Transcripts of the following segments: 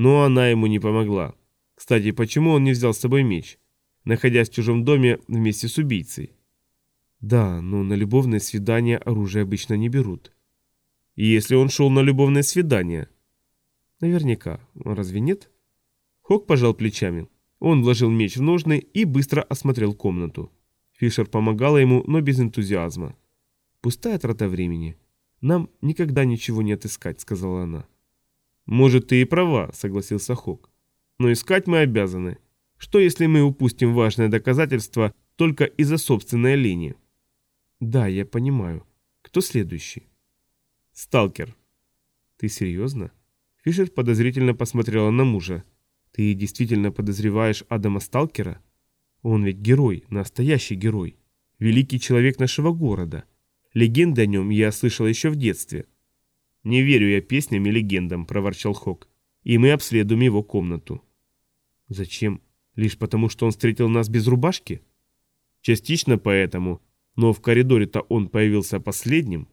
Но она ему не помогла. Кстати, почему он не взял с собой меч, находясь в чужом доме вместе с убийцей? Да, но на любовное свидание оружие обычно не берут. И если он шел на любовное свидание? Наверняка. Разве нет? Хок пожал плечами. Он вложил меч в ножны и быстро осмотрел комнату. Фишер помогала ему, но без энтузиазма. «Пустая трата времени. Нам никогда ничего не отыскать», — сказала она. «Может, ты и права», — согласился Хок. «Но искать мы обязаны. Что, если мы упустим важное доказательство только из-за собственной лени?» «Да, я понимаю. Кто следующий?» «Сталкер». «Ты серьезно?» Фишер подозрительно посмотрела на мужа. «Ты действительно подозреваешь Адама Сталкера? Он ведь герой, настоящий герой. Великий человек нашего города. Легенды о нем я слышал еще в детстве». «Не верю я песням и легендам», – проворчал Хок. «И мы обследуем его комнату». «Зачем? Лишь потому, что он встретил нас без рубашки?» «Частично поэтому. Но в коридоре-то он появился последним».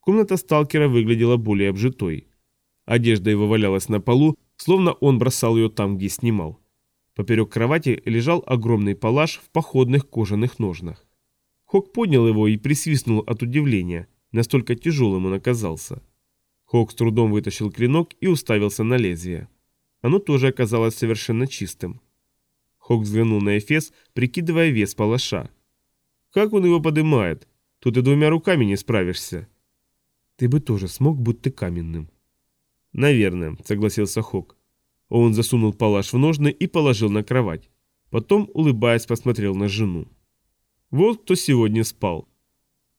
Комната сталкера выглядела более обжитой. Одежда его валялась на полу, словно он бросал ее там, где снимал. Поперек кровати лежал огромный палаш в походных кожаных ножнах. Хок поднял его и присвистнул от удивления, настолько тяжелым он оказался. Хок с трудом вытащил клинок и уставился на лезвие. Оно тоже оказалось совершенно чистым. Хок взглянул на Эфес, прикидывая вес палаша. «Как он его подымает? Тут и двумя руками не справишься». «Ты бы тоже смог, будь ты каменным», «Наверное», — согласился Хок. Он засунул палаш в ножны и положил на кровать. Потом, улыбаясь, посмотрел на жену. «Вот кто сегодня спал».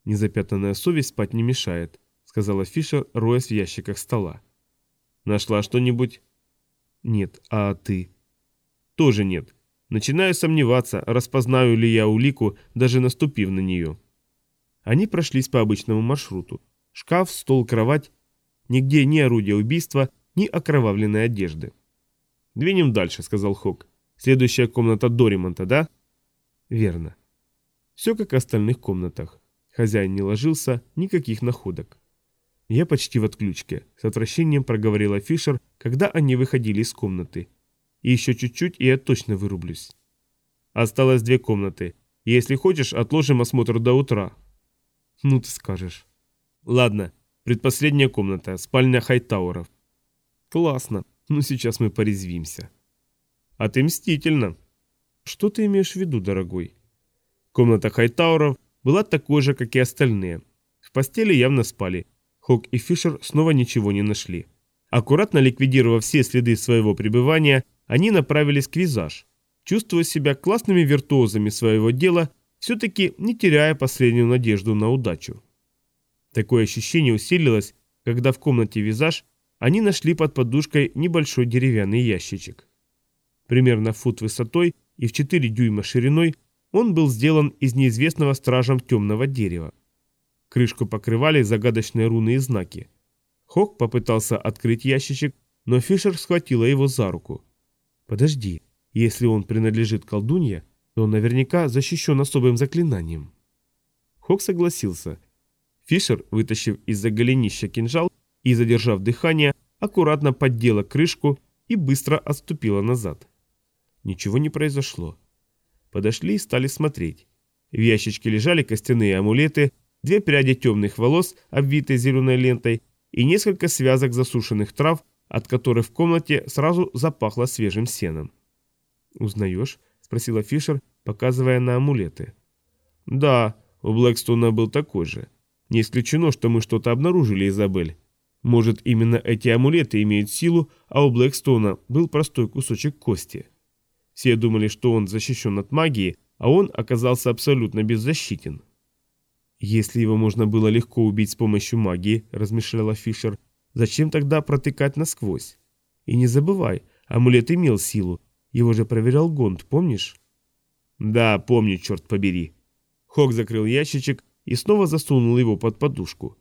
«Незапятнанная совесть спать не мешает», — сказала Фишер, роясь в ящиках стола. «Нашла что-нибудь?» «Нет, а ты?» «Тоже нет. Начинаю сомневаться, распознаю ли я улику, даже наступив на нее». Они прошлись по обычному маршруту. Шкаф, стол, кровать Нигде ни орудия убийства, ни окровавленной одежды. «Двинем дальше», — сказал Хок. «Следующая комната до ремонта, да?» «Верно. Все как в остальных комнатах. Хозяин не ложился, никаких находок. Я почти в отключке, с отвращением проговорила Фишер, когда они выходили из комнаты. И еще чуть-чуть, и я точно вырублюсь. Осталось две комнаты. Если хочешь, отложим осмотр до утра. Ну ты скажешь. Ладно, Предпоследняя комната, спальня Хайтауэров. Классно. Ну сейчас мы порезвимся. А ты мстительно. Что ты имеешь в виду, дорогой? Комната Хайтауэров была такой же, как и остальные. В постели явно спали. Хок и Фишер снова ничего не нашли. Аккуратно ликвидировав все следы своего пребывания, они направились к визаж, чувствуя себя классными виртуозами своего дела, все-таки не теряя последнюю надежду на удачу. Такое ощущение усилилось, когда в комнате визаж они нашли под подушкой небольшой деревянный ящичек. Примерно фут высотой и в 4 дюйма шириной он был сделан из неизвестного стражем темного дерева. Крышку покрывали загадочные руны и знаки. Хок попытался открыть ящичек, но Фишер схватила его за руку. «Подожди, если он принадлежит колдунье, то он наверняка защищен особым заклинанием». Хок согласился – Фишер, вытащив из-за голенища кинжал и задержав дыхание, аккуратно поддела крышку и быстро отступила назад. Ничего не произошло. Подошли и стали смотреть. В ящичке лежали костяные амулеты, две пряди темных волос, обвитые зеленой лентой, и несколько связок засушенных трав, от которых в комнате сразу запахло свежим сеном. «Узнаешь?» – спросила Фишер, показывая на амулеты. «Да, у Блэкстона был такой же. Не исключено, что мы что-то обнаружили, Изабель. Может, именно эти амулеты имеют силу, а у Блэкстона был простой кусочек кости. Все думали, что он защищен от магии, а он оказался абсолютно беззащитен. «Если его можно было легко убить с помощью магии», – размышляла Фишер, – «зачем тогда протыкать насквозь? И не забывай, амулет имел силу, его же проверял Гонд, помнишь?» «Да, помню, черт побери». Хок закрыл ящичек и снова засунул его под подушку.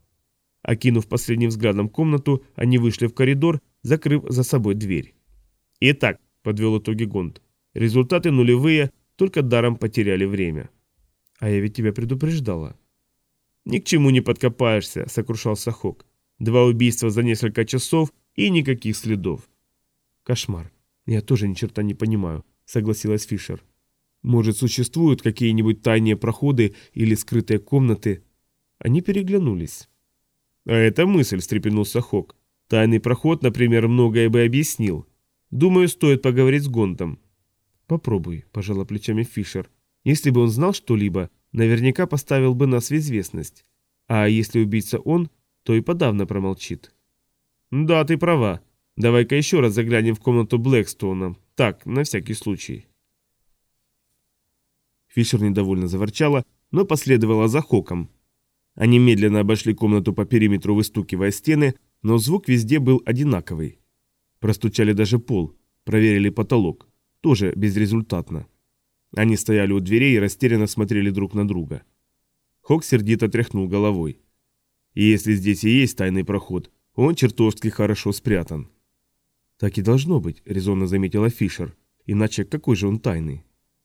Окинув последним взглядом комнату, они вышли в коридор, закрыв за собой дверь. «Итак», — подвел итоги Гонд, — «результаты нулевые, только даром потеряли время». «А я ведь тебя предупреждала». «Ни к чему не подкопаешься», — сокрушался Хок. «Два убийства за несколько часов и никаких следов». Кошмар. Я тоже ни черта не понимаю, согласилась Фишер. Может, существуют какие-нибудь тайные проходы или скрытые комнаты? Они переглянулись. А эта мысль, встрепенулся Хок. Тайный проход, например, многое бы объяснил. Думаю, стоит поговорить с Гонтом. Попробуй, пожала плечами Фишер. Если бы он знал что-либо, наверняка поставил бы нас в известность. А если убийца он, то и подавно промолчит. Да, ты права. Давай-ка еще раз заглянем в комнату Блэкстоуна. Так, на всякий случай. Фишер недовольно заворчала, но последовала за Хоком. Они медленно обошли комнату по периметру, выстукивая стены, но звук везде был одинаковый. Простучали даже пол, проверили потолок, тоже безрезультатно. Они стояли у дверей и растерянно смотрели друг на друга. Хок сердито тряхнул головой. И если здесь и есть тайный проход, он чертовски хорошо спрятан. «Так и должно быть», — резонно заметила Фишер. «Иначе какой же он тайный?»